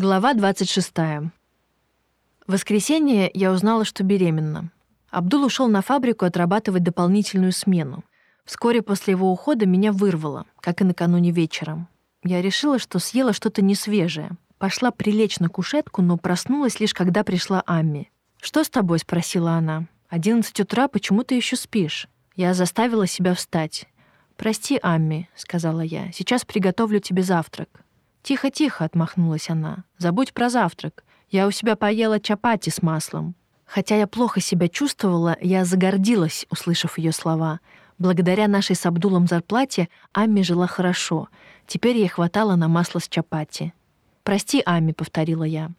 Глава 26. В воскресенье я узнала, что беременна. Абдул ушел на фабрику отрабатывать дополнительную смену. Вскоре после его ухода меня вырвало, как и накануне вечером. Я решила, что съела что-то несвежее. Пошла прилечь на кушетку, но проснулась лишь когда пришла Амми. «Что с тобой?» — спросила она. «Одиннадцать утра, почему ты еще спишь?» Я заставила себя встать. «Прости, Амми», — сказала я. «Сейчас приготовлю тебе завтрак». «Тихо-тихо», — отмахнулась она. «Забудь про завтрак. Я у себя поела чапати с маслом». Хотя я плохо себя чувствовала, я загордилась, услышав ее слова. Благодаря нашей с Абдулом зарплате Амми жила хорошо. Теперь ей хватало на масло с чапати. «Прости, Амми», — повторила я.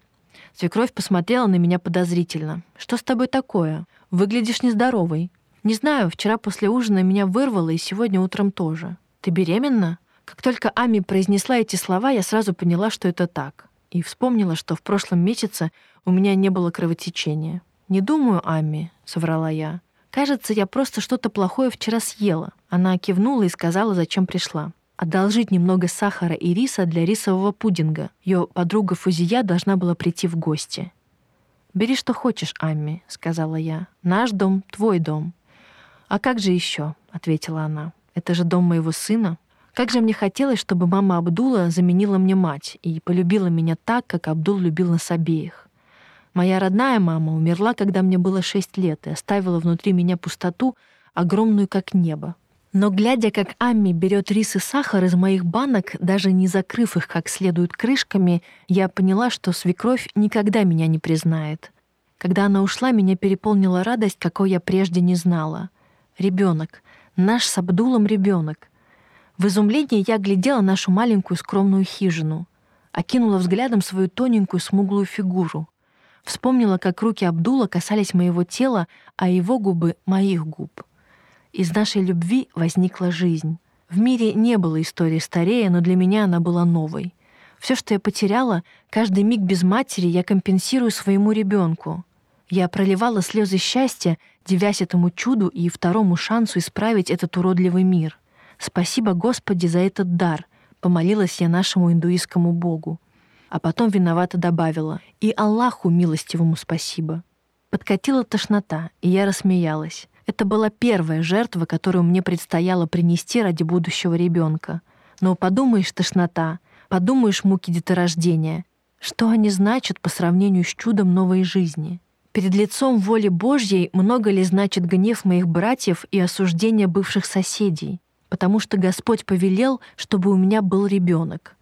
Свекровь посмотрела на меня подозрительно. «Что с тобой такое? Выглядишь нездоровой». «Не знаю, вчера после ужина меня вырвало, и сегодня утром тоже». «Ты беременна?» Как только Ами произнесла эти слова, я сразу поняла, что это так. И вспомнила, что в прошлом месяце у меня не было кровотечения. «Не думаю, Ами», — соврала я. «Кажется, я просто что-то плохое вчера съела». Она кивнула и сказала, зачем пришла. «Одолжить немного сахара и риса для рисового пудинга. Ее подруга Фузия должна была прийти в гости». «Бери, что хочешь, Амми», — сказала я. «Наш дом — твой дом». «А как же еще?» — ответила она. «Это же дом моего сына». Как же мне хотелось, чтобы мама Абдула заменила мне мать и полюбила меня так, как Абдул любил нас обеих. Моя родная мама умерла, когда мне было шесть лет, и оставила внутри меня пустоту, огромную, как небо. Но глядя, как Амми берет рис и сахар из моих банок, даже не закрыв их как следует крышками, я поняла, что свекровь никогда меня не признает. Когда она ушла, меня переполнила радость, какой я прежде не знала. Ребенок, наш с Абдулом ребенок. В изумлении я глядела нашу маленькую скромную хижину, окинула взглядом свою тоненькую смуглую фигуру, вспомнила, как руки Абдула касались моего тела, а его губы — моих губ. Из нашей любви возникла жизнь. В мире не было истории старее, но для меня она была новой. Все, что я потеряла, каждый миг без матери я компенсирую своему ребенку. Я проливала слезы счастья, девясь этому чуду и второму шансу исправить этот уродливый мир — «Спасибо, Господи, за этот дар», — помолилась я нашему индуистскому богу. А потом виновато добавила «И Аллаху милостивому спасибо». Подкатила тошнота, и я рассмеялась. Это была первая жертва, которую мне предстояло принести ради будущего ребенка. Но подумаешь, тошнота, подумаешь, муки деторождения. Что они значат по сравнению с чудом новой жизни? Перед лицом воли Божьей много ли значит гнев моих братьев и осуждение бывших соседей? Потому что Господь повелел, чтобы у меня был ребенок.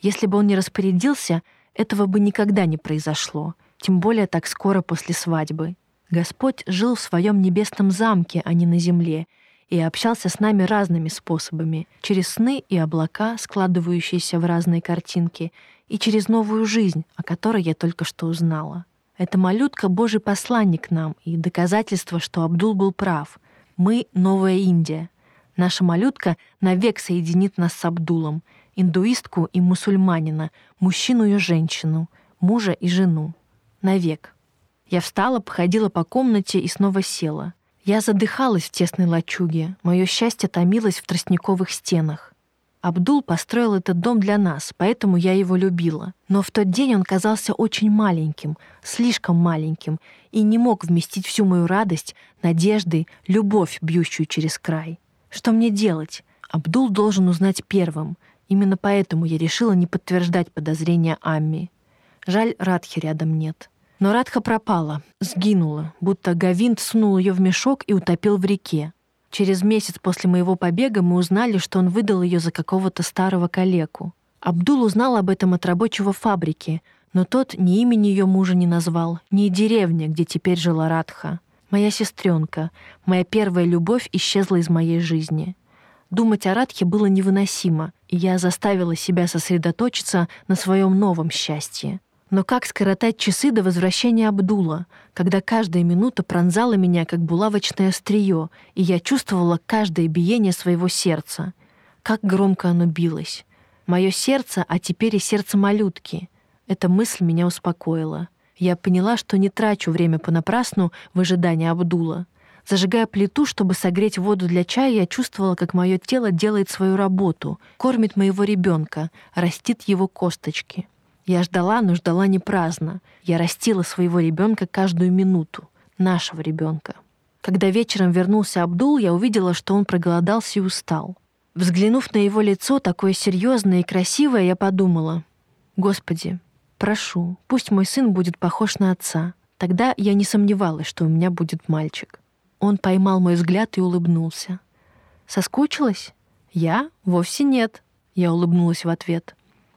Если бы он не распорядился, этого бы никогда не произошло, тем более так скоро после свадьбы. Господь жил в своем небесном замке, а не на земле, и общался с нами разными способами, через сны и облака, складывающиеся в разные картинки, и через новую жизнь, о которой я только что узнала. Эта малютка — Божий посланник нам и доказательство, что Абдул был прав. Мы — новая Индия. Наша малютка навек соединит нас с Абдулом, индуистку и мусульманина, мужчину и женщину, мужа и жену. Навек. Я встала, походила по комнате и снова села. Я задыхалась в тесной лачуге, мое счастье томилось в тростниковых стенах. Абдул построил этот дом для нас, поэтому я его любила. Но в тот день он казался очень маленьким, слишком маленьким, и не мог вместить всю мою радость, надежды, любовь, бьющую через край. Что мне делать? Абдул должен узнать первым. Именно поэтому я решила не подтверждать подозрения Амми. Жаль, Радхи рядом нет. Но Радха пропала, сгинула, будто Гавинд сунул ее в мешок и утопил в реке. Через месяц после моего побега мы узнали, что он выдал ее за какого-то старого калеку. Абдул узнал об этом от рабочего фабрики, но тот ни имени ее мужа не назвал, ни деревни, где теперь жила Радха. Моя сестренка, моя первая любовь исчезла из моей жизни. Думать о Радхе было невыносимо, и я заставила себя сосредоточиться на своем новом счастье. Но как скоротать часы до возвращения Абдула, когда каждая минута пронзала меня, как булавочное острие, и я чувствовала каждое биение своего сердца? Как громко оно билось. Мое сердце, а теперь и сердце малютки. Эта мысль меня успокоила. Я поняла, что не трачу время понапрасну в ожидании Абдула. Зажигая плиту, чтобы согреть воду для чая, я чувствовала, как мое тело делает свою работу, кормит моего ребенка, растит его косточки. Я ждала, но ждала не праздно. Я растила своего ребенка каждую минуту. Нашего ребенка. Когда вечером вернулся Абдул, я увидела, что он проголодался и устал. Взглянув на его лицо, такое серьезное и красивое, я подумала, «Господи, прошу, пусть мой сын будет похож на отца. Тогда я не сомневалась, что у меня будет мальчик». Он поймал мой взгляд и улыбнулся. «Соскучилась?» «Я? Вовсе нет», — я улыбнулась в ответ.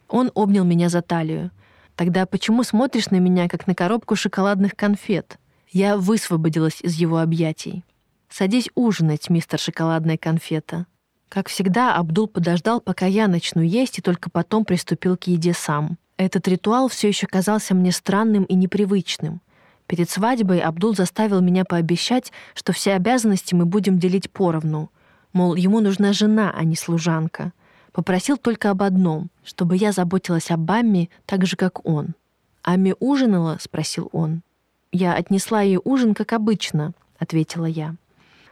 Он обнял меня за талию. «Тогда почему смотришь на меня, как на коробку шоколадных конфет?» Я высвободилась из его объятий. «Садись ужинать, мистер шоколадная конфета». Как всегда, Абдул подождал, пока я начну есть, и только потом приступил к еде сам. Этот ритуал все еще казался мне странным и непривычным. Перед свадьбой Абдул заставил меня пообещать, что все обязанности мы будем делить поровну. Мол, ему нужна жена, а не служанка. Попросил только об одном, чтобы я заботилась об Амме так же, как он. «Амми ужинала?» — спросил он. «Я отнесла ей ужин, как обычно», — ответила я.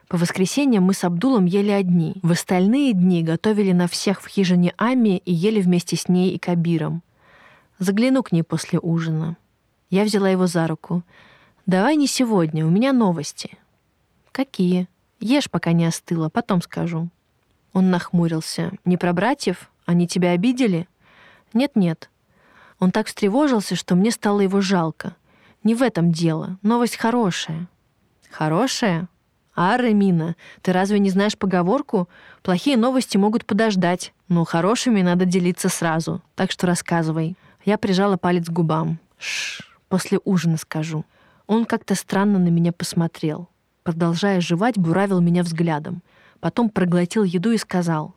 По воскресеньям мы с Абдулом ели одни. В остальные дни готовили на всех в хижине Ами и ели вместе с ней и Кабиром. Загляну к ней после ужина. Я взяла его за руку. «Давай не сегодня, у меня новости». «Какие?» «Ешь, пока не остыло, потом скажу». Он нахмурился. «Не про братьев? Они тебя обидели?» «Нет-нет». Он так встревожился, что мне стало его жалко. «Не в этом дело. Новость хорошая». «Хорошая?» «А, Ремина, ты разве не знаешь поговорку? Плохие новости могут подождать, но хорошими надо делиться сразу. Так что рассказывай». Я прижала палец к губам. Шш, после ужина скажу. Он как-то странно на меня посмотрел. Продолжая жевать, буравил меня взглядом. Потом проглотил еду и сказал.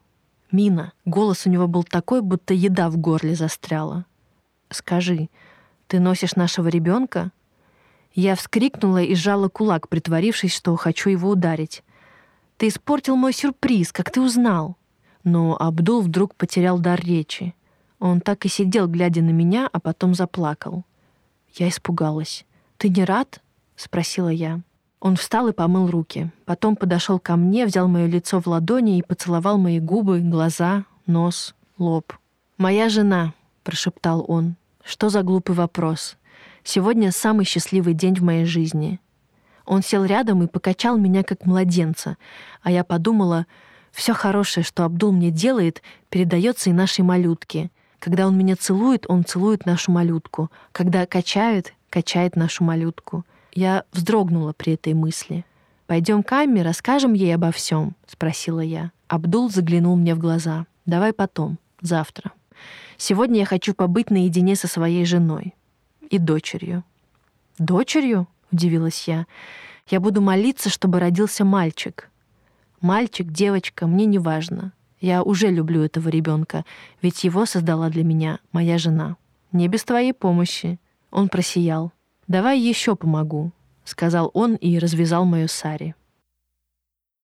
«Мина». Голос у него был такой, будто еда в горле застряла. «Скажи, ты носишь нашего ребенка? Я вскрикнула и сжала кулак, притворившись, что хочу его ударить. «Ты испортил мой сюрприз, как ты узнал?» Но Абдул вдруг потерял дар речи. Он так и сидел, глядя на меня, а потом заплакал. Я испугалась. «Ты не рад?» — спросила я. Он встал и помыл руки. Потом подошел ко мне, взял мое лицо в ладони и поцеловал мои губы, глаза, нос, лоб. «Моя жена», — прошептал он. «Что за глупый вопрос? Сегодня самый счастливый день в моей жизни». Он сел рядом и покачал меня как младенца, а я подумала, все хорошее, что Абдул мне делает, передается и нашей малютке. Когда он меня целует, он целует нашу малютку. Когда качает, качает нашу малютку. Я вздрогнула при этой мысли. Пойдем к Амме, расскажем ей обо всем, спросила я. Абдул заглянул мне в глаза. Давай потом, завтра. Сегодня я хочу побыть наедине со своей женой и дочерью. Дочерью? удивилась я. Я буду молиться, чтобы родился мальчик. Мальчик, девочка, мне не важно. Я уже люблю этого ребенка, ведь его создала для меня моя жена. Не без твоей помощи. Он просиял. Давай еще помогу, сказал он и развязал мою сари.